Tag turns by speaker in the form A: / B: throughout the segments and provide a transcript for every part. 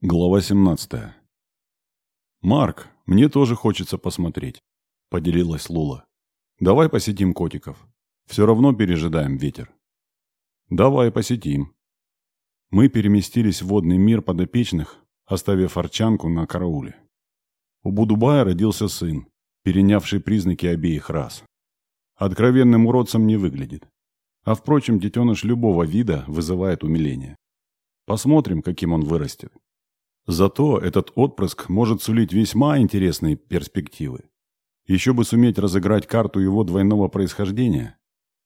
A: Глава 17. «Марк, мне тоже хочется посмотреть», – поделилась Лула. «Давай посетим котиков. Все равно пережидаем ветер». «Давай посетим». Мы переместились в водный мир подопечных, оставив арчанку на карауле. У Будубая родился сын, перенявший признаки обеих рас. Откровенным уродцем не выглядит. А впрочем, детеныш любого вида вызывает умиление. Посмотрим, каким он вырастет. Зато этот отпрыск может сулить весьма интересные перспективы. Еще бы суметь разыграть карту его двойного происхождения.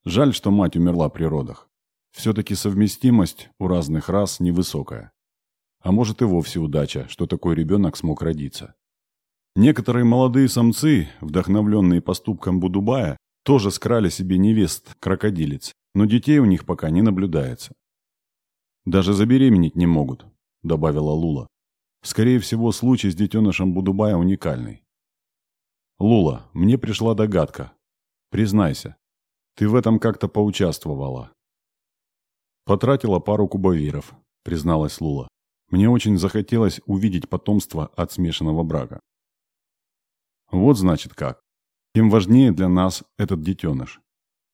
A: Жаль, что мать умерла при родах. Все-таки совместимость у разных рас невысокая. А может и вовсе удача, что такой ребенок смог родиться. Некоторые молодые самцы, вдохновленные поступком Будубая, тоже скрали себе невест крокодилец, но детей у них пока не наблюдается. «Даже забеременеть не могут», – добавила Лула. Скорее всего, случай с детенышем Будубая уникальный. Лула, мне пришла догадка. Признайся, ты в этом как-то поучаствовала. Потратила пару кубовиров, призналась Лула. Мне очень захотелось увидеть потомство от смешанного брака. Вот значит как. Тем важнее для нас этот детеныш.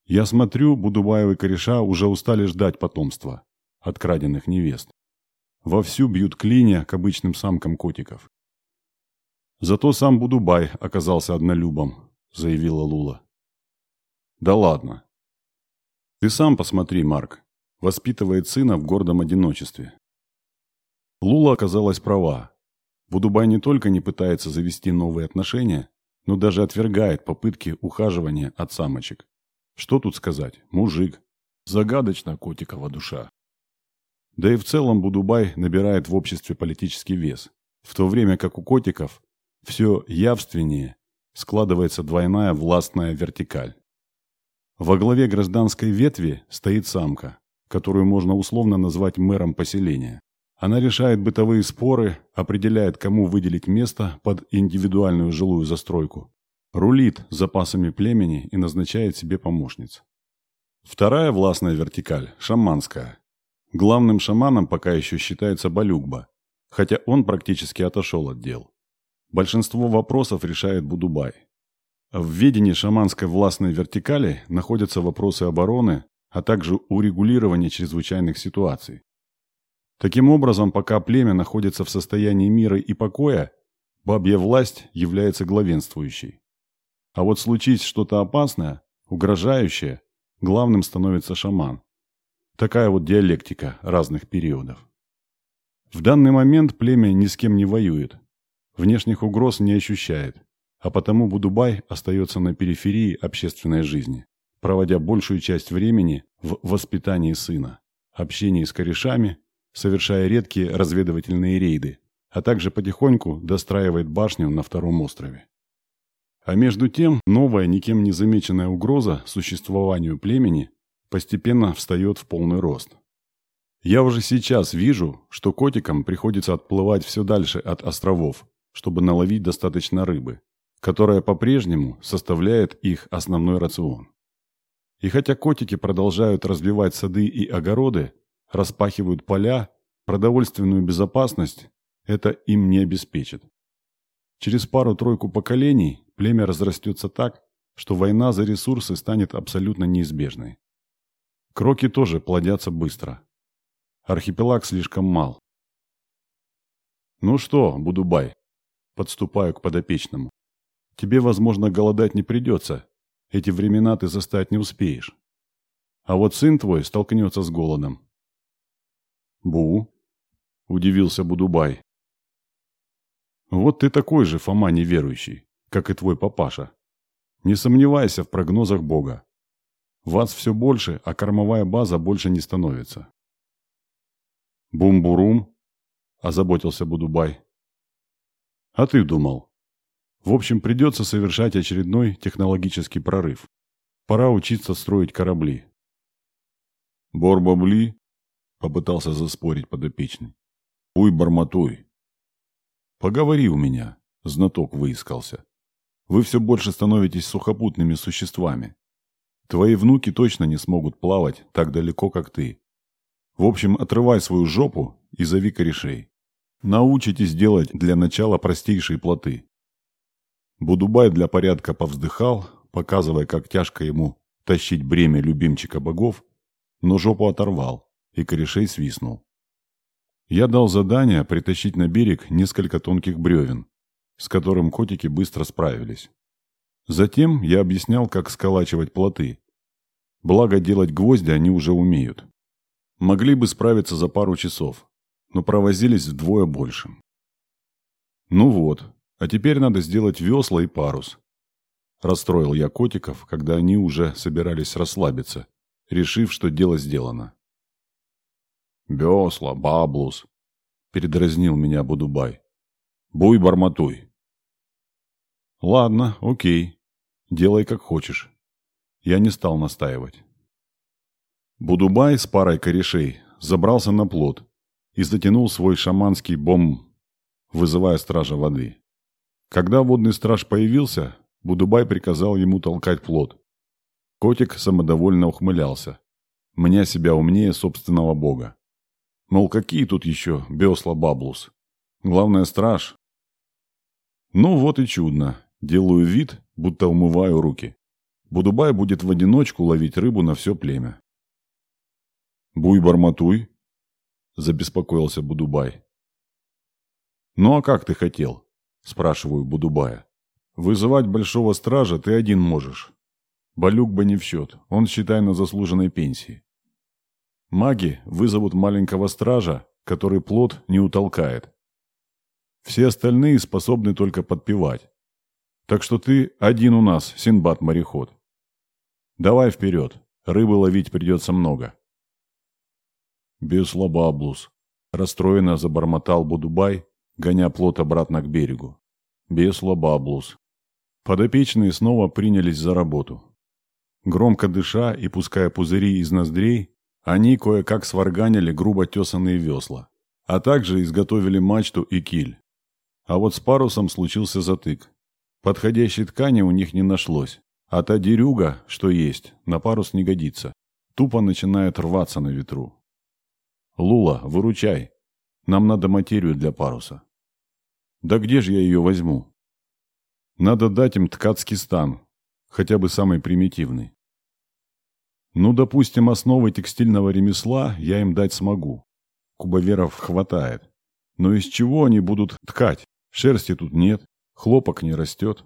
A: Я смотрю, Будубаевы кореша уже устали ждать потомства от краденных невест. Вовсю бьют клинья к обычным самкам котиков. Зато сам Будубай оказался однолюбом, заявила Лула. Да ладно. Ты сам посмотри, Марк. Воспитывает сына в гордом одиночестве. Лула оказалась права. Будубай не только не пытается завести новые отношения, но даже отвергает попытки ухаживания от самочек. Что тут сказать? Мужик. Загадочна котикова душа. Да и в целом Будубай набирает в обществе политический вес, в то время как у котиков все явственнее складывается двойная властная вертикаль. Во главе гражданской ветви стоит самка, которую можно условно назвать мэром поселения. Она решает бытовые споры, определяет, кому выделить место под индивидуальную жилую застройку, рулит запасами племени и назначает себе помощниц. Вторая властная вертикаль – шаманская. Главным шаманом пока еще считается Балюгба, хотя он практически отошел от дел. Большинство вопросов решает Будубай. В ведении шаманской властной вертикали находятся вопросы обороны, а также урегулирования чрезвычайных ситуаций. Таким образом, пока племя находится в состоянии мира и покоя, бабья власть является главенствующей. А вот случись что-то опасное, угрожающее, главным становится шаман. Такая вот диалектика разных периодов. В данный момент племя ни с кем не воюет, внешних угроз не ощущает, а потому Будубай остается на периферии общественной жизни, проводя большую часть времени в воспитании сына, общении с корешами, совершая редкие разведывательные рейды, а также потихоньку достраивает башню на втором острове. А между тем, новая, никем не замеченная угроза существованию племени постепенно встает в полный рост. Я уже сейчас вижу, что котикам приходится отплывать все дальше от островов, чтобы наловить достаточно рыбы, которая по-прежнему составляет их основной рацион. И хотя котики продолжают разбивать сады и огороды, распахивают поля, продовольственную безопасность это им не обеспечит. Через пару-тройку поколений племя разрастется так, что война за ресурсы станет абсолютно неизбежной. Кроки тоже плодятся быстро. Архипелаг слишком мал. «Ну что, Будубай?» Подступаю к подопечному. «Тебе, возможно, голодать не придется. Эти времена ты застать не успеешь. А вот сын твой столкнется с голодом». «Бу?» – удивился Будубай. «Вот ты такой же, Фома неверующий, как и твой папаша. Не сомневайся в прогнозах Бога. Вас все больше, а кормовая база больше не становится. «Бум-бурум», – озаботился Будубай. «А ты думал?» «В общем, придется совершать очередной технологический прорыв. Пора учиться строить корабли». «Бор-бабли», – попытался заспорить подопечный. «Уй, бормотуй». «Поговори у меня», – знаток выискался. «Вы все больше становитесь сухопутными существами. Твои внуки точно не смогут плавать так далеко, как ты. В общем, отрывай свою жопу и зови корешей. Научитесь делать для начала простейшие плоты. Будубай для порядка повздыхал, показывая, как тяжко ему тащить бремя любимчика богов, но жопу оторвал, и корешей свистнул. Я дал задание притащить на берег несколько тонких бревен, с которым котики быстро справились. Затем я объяснял, как сколачивать плоты. Благо, делать гвозди они уже умеют. Могли бы справиться за пару часов, но провозились вдвое больше. Ну вот, а теперь надо сделать весла и парус. Расстроил я котиков, когда они уже собирались расслабиться, решив, что дело сделано. «Весла, баблус!» — передразнил меня Будубай. «Буй, барматуй!» «Ладно, окей. Делай, как хочешь». Я не стал настаивать. Будубай с парой корешей забрался на плот и затянул свой шаманский бом, вызывая стража воды. Когда водный страж появился, Будубай приказал ему толкать плот. Котик самодовольно ухмылялся, меня себя умнее собственного бога. Мол, какие тут еще бесла баблус? Главное, страж. Ну вот и чудно. Делаю вид, будто умываю руки. Будубай будет в одиночку ловить рыбу на все племя. «Буй-барматуй», – забеспокоился Будубай. «Ну а как ты хотел?» – спрашиваю Будубая. «Вызывать большого стража ты один можешь. Балюк бы не в счет, он, считай, на заслуженной пенсии. Маги вызовут маленького стража, который плод не утолкает. Все остальные способны только подпевать. Так что ты один у нас, Синбад-мореход. Давай вперед, рыбы ловить придется много. Беслабаблус. Расстроенно забормотал Будубай, гоня плот обратно к берегу. Беслабаблус. Подопечные снова принялись за работу. Громко дыша и пуская пузыри из ноздрей, они кое-как сварганили грубо тесанные весла, а также изготовили мачту и киль. А вот с парусом случился затык. Подходящей ткани у них не нашлось, а та дерюга, что есть, на парус не годится. Тупо начинает рваться на ветру. «Лула, выручай. Нам надо материю для паруса». «Да где же я ее возьму?» «Надо дать им ткацкий стан, хотя бы самый примитивный». «Ну, допустим, основы текстильного ремесла я им дать смогу. Кубоверов хватает. Но из чего они будут ткать? Шерсти тут нет, хлопок не растет».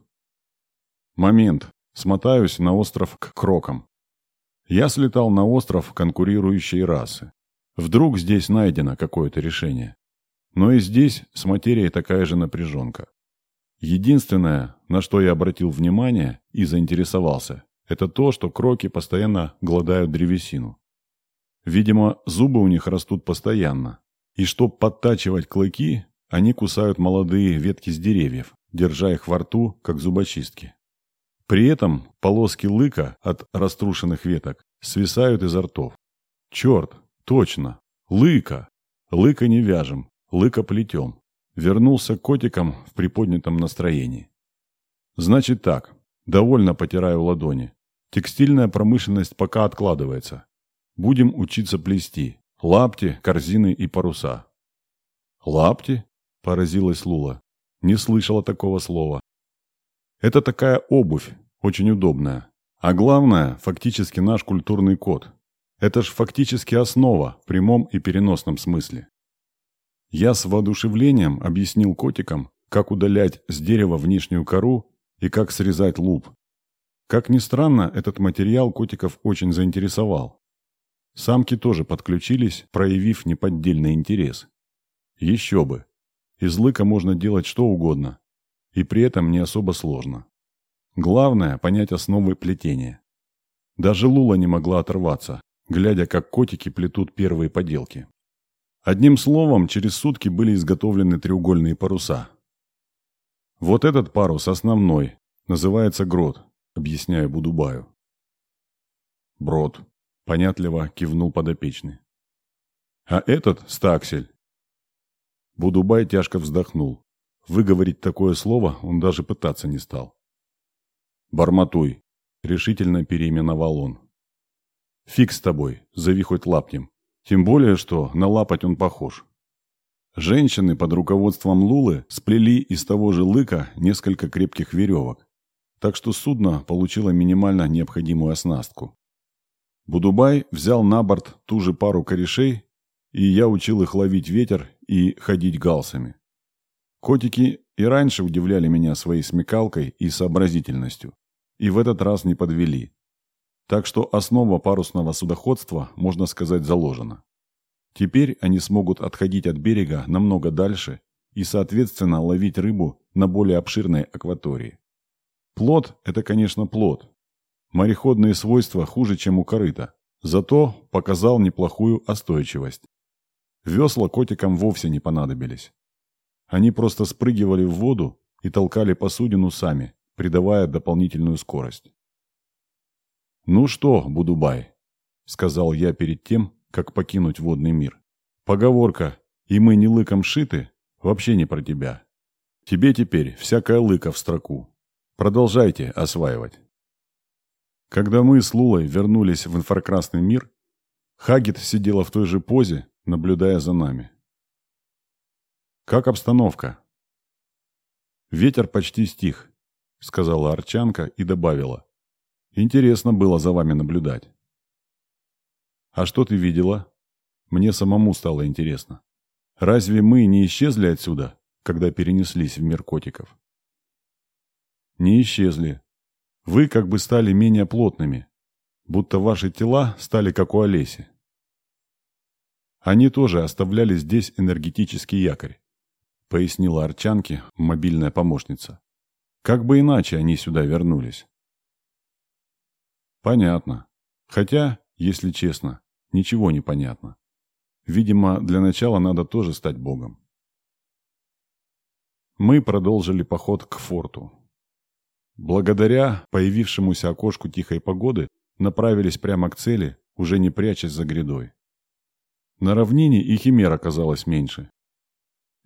A: Момент. Смотаюсь на остров к крокам. Я слетал на остров конкурирующей расы. Вдруг здесь найдено какое-то решение. Но и здесь с материей такая же напряженка. Единственное, на что я обратил внимание и заинтересовался, это то, что кроки постоянно гладают древесину. Видимо, зубы у них растут постоянно. И чтобы подтачивать клыки, они кусают молодые ветки с деревьев, держа их во рту, как зубочистки. При этом полоски лыка от раструшенных веток свисают изо ртов. Черт, точно, лыка. Лыка не вяжем, лыка плетем. Вернулся к котикам в приподнятом настроении. Значит так, довольно потираю ладони. Текстильная промышленность пока откладывается. Будем учиться плести. Лапти, корзины и паруса. Лапти? Поразилась Лула. Не слышала такого слова. Это такая обувь, очень удобная. А главное, фактически наш культурный код. Это ж фактически основа в прямом и переносном смысле. Я с воодушевлением объяснил котикам, как удалять с дерева внешнюю кору и как срезать луп. Как ни странно, этот материал котиков очень заинтересовал. Самки тоже подключились, проявив неподдельный интерес. Еще бы. Из лыка можно делать что угодно, и при этом не особо сложно. Главное – понять основы плетения. Даже Лула не могла оторваться, глядя, как котики плетут первые поделки. Одним словом, через сутки были изготовлены треугольные паруса. Вот этот парус основной, называется грот, объясняю Будубаю. Брод, понятливо кивнул подопечный. А этот – стаксель. Будубай тяжко вздохнул. Выговорить такое слово он даже пытаться не стал. «Барматуй», — решительно переименовал он. «Фиг с тобой, зови хоть лапнем. Тем более, что на лапать он похож». Женщины под руководством Лулы сплели из того же лыка несколько крепких веревок, так что судно получило минимально необходимую оснастку. Будубай взял на борт ту же пару корешей, и я учил их ловить ветер и ходить галсами. Котики и раньше удивляли меня своей смекалкой и сообразительностью, и в этот раз не подвели. Так что основа парусного судоходства, можно сказать, заложена. Теперь они смогут отходить от берега намного дальше и, соответственно, ловить рыбу на более обширной акватории. Плод – это, конечно, плод. Мореходные свойства хуже, чем у корыта, зато показал неплохую остойчивость. Весла котикам вовсе не понадобились. Они просто спрыгивали в воду и толкали посудину сами, придавая дополнительную скорость. «Ну что, Будубай», — сказал я перед тем, как покинуть водный мир. «Поговорка «и мы не лыком шиты» вообще не про тебя. Тебе теперь всякая лыка в строку. Продолжайте осваивать». Когда мы с Лулой вернулись в инфракрасный мир, Хагит сидела в той же позе, наблюдая за нами. «Как обстановка?» «Ветер почти стих», — сказала Арчанка и добавила. «Интересно было за вами наблюдать». «А что ты видела?» Мне самому стало интересно. «Разве мы не исчезли отсюда, когда перенеслись в мир котиков?» «Не исчезли. Вы как бы стали менее плотными, будто ваши тела стали как у Олеси. Они тоже оставляли здесь энергетический якорь пояснила Арчанке мобильная помощница. Как бы иначе они сюда вернулись. Понятно. Хотя, если честно, ничего не понятно. Видимо, для начала надо тоже стать богом. Мы продолжили поход к форту. Благодаря появившемуся окошку тихой погоды направились прямо к цели, уже не прячась за грядой. На равнине и химер оказалось меньше,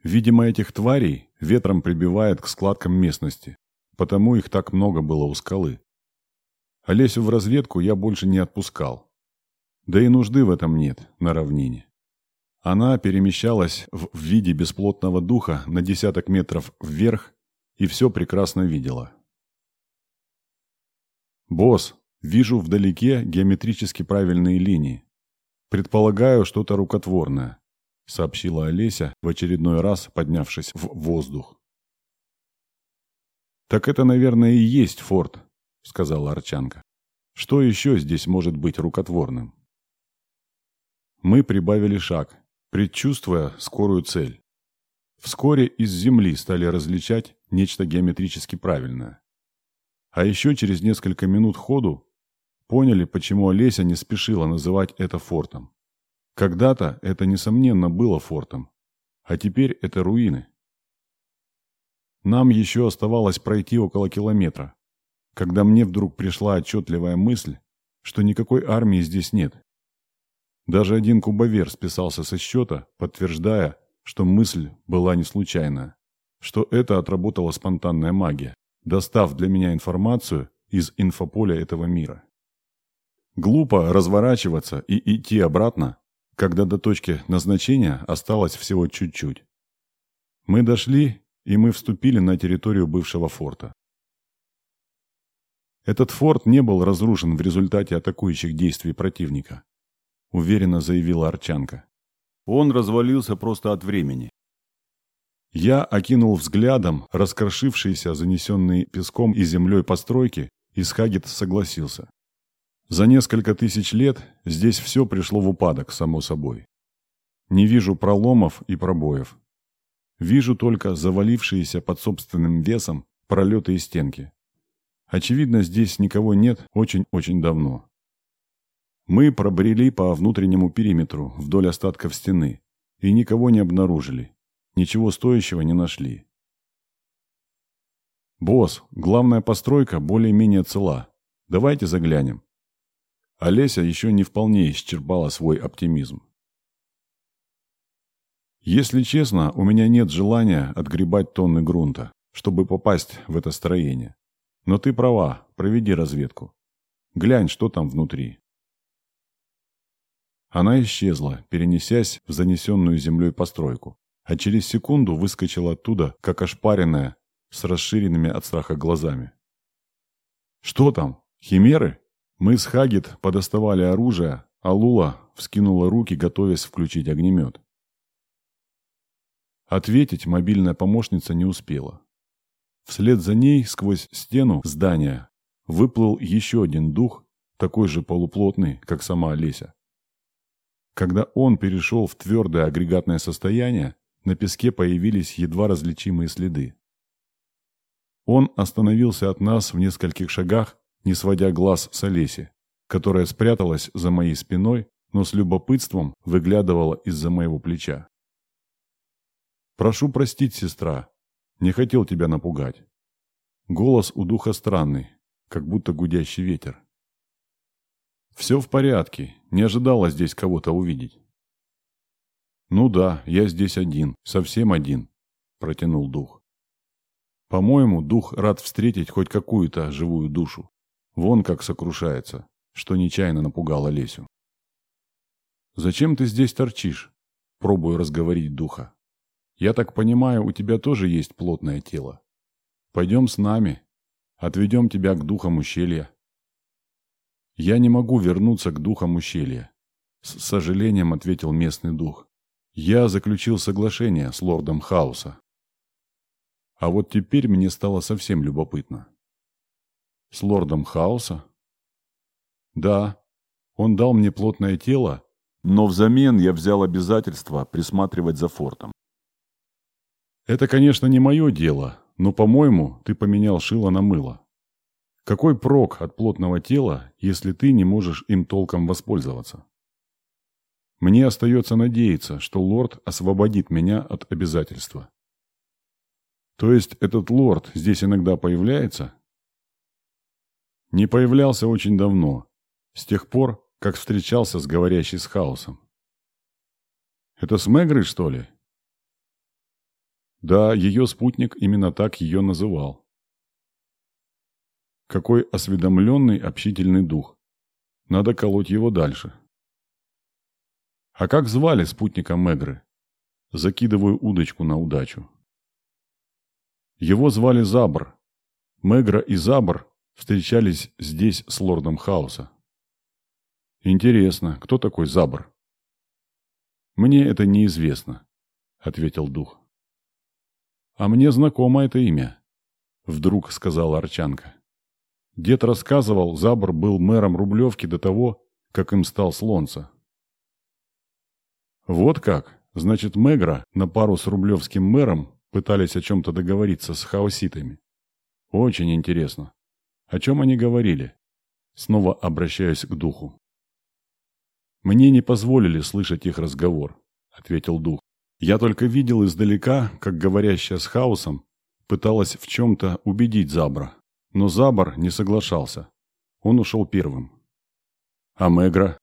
A: Видимо, этих тварей ветром прибивает к складкам местности, потому их так много было у скалы. Олесю в разведку я больше не отпускал. Да и нужды в этом нет, на равнине. Она перемещалась в виде бесплотного духа на десяток метров вверх и все прекрасно видела. «Босс, вижу вдалеке геометрически правильные линии. Предполагаю, что-то рукотворное. — сообщила Олеся, в очередной раз поднявшись в воздух. «Так это, наверное, и есть форт», — сказала Арчанка. «Что еще здесь может быть рукотворным?» Мы прибавили шаг, предчувствуя скорую цель. Вскоре из земли стали различать нечто геометрически правильное. А еще через несколько минут ходу поняли, почему Олеся не спешила называть это фортом. Когда-то это, несомненно, было фортом, а теперь это руины. Нам еще оставалось пройти около километра, когда мне вдруг пришла отчетливая мысль, что никакой армии здесь нет. Даже один кубовер списался со счета, подтверждая, что мысль была не случайная, что это отработала спонтанная магия, достав для меня информацию из инфополя этого мира. Глупо разворачиваться и идти обратно, когда до точки назначения осталось всего чуть-чуть. Мы дошли, и мы вступили на территорию бывшего форта. Этот форт не был разрушен в результате атакующих действий противника, уверенно заявила Арчанка. Он развалился просто от времени. Я окинул взглядом раскрошившиеся, занесенные песком и землей постройки, и Схагет согласился. За несколько тысяч лет здесь все пришло в упадок, само собой. Не вижу проломов и пробоев. Вижу только завалившиеся под собственным весом пролеты и стенки. Очевидно, здесь никого нет очень-очень давно. Мы пробрели по внутреннему периметру вдоль остатков стены и никого не обнаружили. Ничего стоящего не нашли. «Босс, главная постройка более-менее цела. Давайте заглянем», Олеся еще не вполне исчерпала свой оптимизм. Если честно, у меня нет желания отгребать тонны грунта, чтобы попасть в это строение. Но ты права, проведи разведку. Глянь, что там внутри. Она исчезла, перенесясь в занесенную землей постройку, а через секунду выскочила оттуда, как ошпаренная, с расширенными от страха глазами. «Что там? Химеры?» Мы с Хагит подоставали оружие, а Лула вскинула руки, готовясь включить огнемет. Ответить мобильная помощница не успела. Вслед за ней, сквозь стену здания, выплыл еще один дух, такой же полуплотный, как сама Олеся. Когда он перешел в твердое агрегатное состояние, на песке появились едва различимые следы. Он остановился от нас в нескольких шагах, не сводя глаз с Олеси, которая спряталась за моей спиной, но с любопытством выглядывала из-за моего плеча. «Прошу простить, сестра. Не хотел тебя напугать». Голос у духа странный, как будто гудящий ветер. «Все в порядке. Не ожидала здесь кого-то увидеть». «Ну да, я здесь один, совсем один», – протянул дух. «По-моему, дух рад встретить хоть какую-то живую душу. Вон как сокрушается, что нечаянно напугало Лесю». «Зачем ты здесь торчишь?» – пробую разговорить духа. «Я так понимаю, у тебя тоже есть плотное тело. Пойдем с нами, отведем тебя к духам ущелья». «Я не могу вернуться к духам ущелья», — с сожалением ответил местный дух. «Я заключил соглашение с лордом Хауса». А вот теперь мне стало совсем любопытно. «С лордом Хауса?» «Да, он дал мне плотное тело, но взамен я взял обязательство присматривать за фортом. Это, конечно, не мое дело, но, по-моему, ты поменял шило на мыло. Какой прок от плотного тела, если ты не можешь им толком воспользоваться? Мне остается надеяться, что лорд освободит меня от обязательства. То есть этот лорд здесь иногда появляется? Не появлялся очень давно, с тех пор, как встречался с говорящей с хаосом. Это с что ли? Да, ее спутник именно так ее называл. Какой осведомленный, общительный дух. Надо колоть его дальше. А как звали спутника Мегры? Закидываю удочку на удачу. Его звали Забр. Мегра и Забр встречались здесь с лордом Хаоса. Интересно, кто такой Забр? Мне это неизвестно, ответил дух. А мне знакомо это имя, вдруг сказала Арчанка. Дед рассказывал, Забр был мэром Рублевки до того, как им стал Слонца. Вот как? Значит, Мегра на пару с рублевским мэром пытались о чем-то договориться с хаоситами. Очень интересно. О чем они говорили? Снова обращаюсь к духу. «Мне не позволили слышать их разговор», — ответил дух. «Я только видел издалека, как говорящая с хаосом пыталась в чем-то убедить Забра. Но Забор не соглашался. Он ушел первым. А Мегра?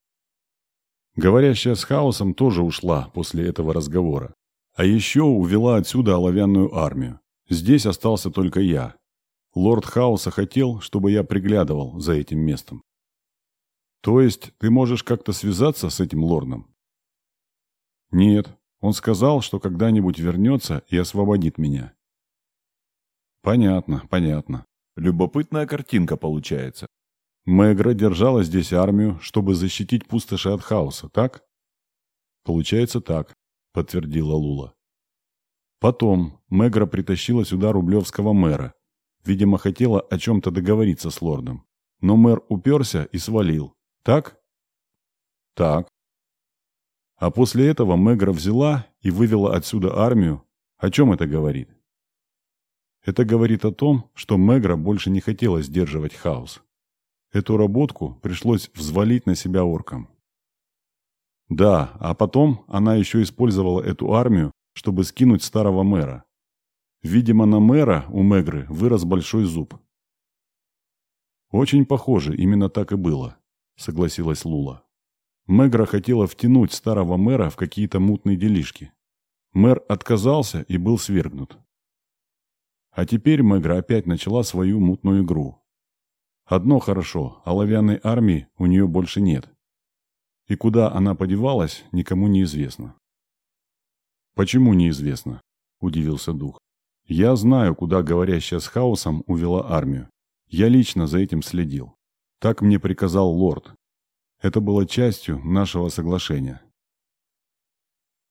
A: Говорящая с хаосом тоже ушла после этого разговора. А еще увела отсюда оловянную армию. Здесь остался только я. Лорд Хаоса хотел, чтобы я приглядывал за этим местом. То есть ты можешь как-то связаться с этим лордом? Нет, он сказал, что когда-нибудь вернется и освободит меня. Понятно, понятно. Любопытная картинка получается. Мегра держала здесь армию, чтобы защитить пустоши от хаоса, так? Получается так, подтвердила Лула. Потом Мегра притащила сюда рублевского мэра. Видимо, хотела о чем-то договориться с лордом. Но мэр уперся и свалил. Так? Так. А после этого Мегра взяла и вывела отсюда армию. О чем это говорит? Это говорит о том, что Мегра больше не хотела сдерживать хаос. Эту работку пришлось взвалить на себя оркам. Да, а потом она еще использовала эту армию, чтобы скинуть старого мэра. Видимо, на мэра у Мегры вырос большой зуб. «Очень похоже, именно так и было», — согласилась Лула. Мегра хотела втянуть старого мэра в какие-то мутные делишки. Мэр отказался и был свергнут. А теперь Мегра опять начала свою мутную игру. Одно хорошо, оловянной армии у нее больше нет. И куда она подевалась, никому не известно. Почему неизвестно? Удивился дух. Я знаю, куда говорящая с хаосом увела армию. Я лично за этим следил. Так мне приказал лорд. Это было частью нашего соглашения.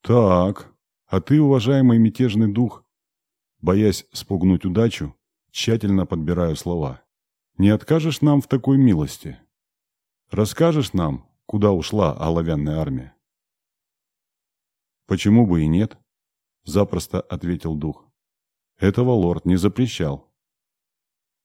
A: Так, а ты, уважаемый мятежный дух, боясь спугнуть удачу, тщательно подбираю слова. Не откажешь нам в такой милости? Расскажешь нам, куда ушла оловянная армия? Почему бы и нет? Запросто ответил дух. Этого лорд не запрещал.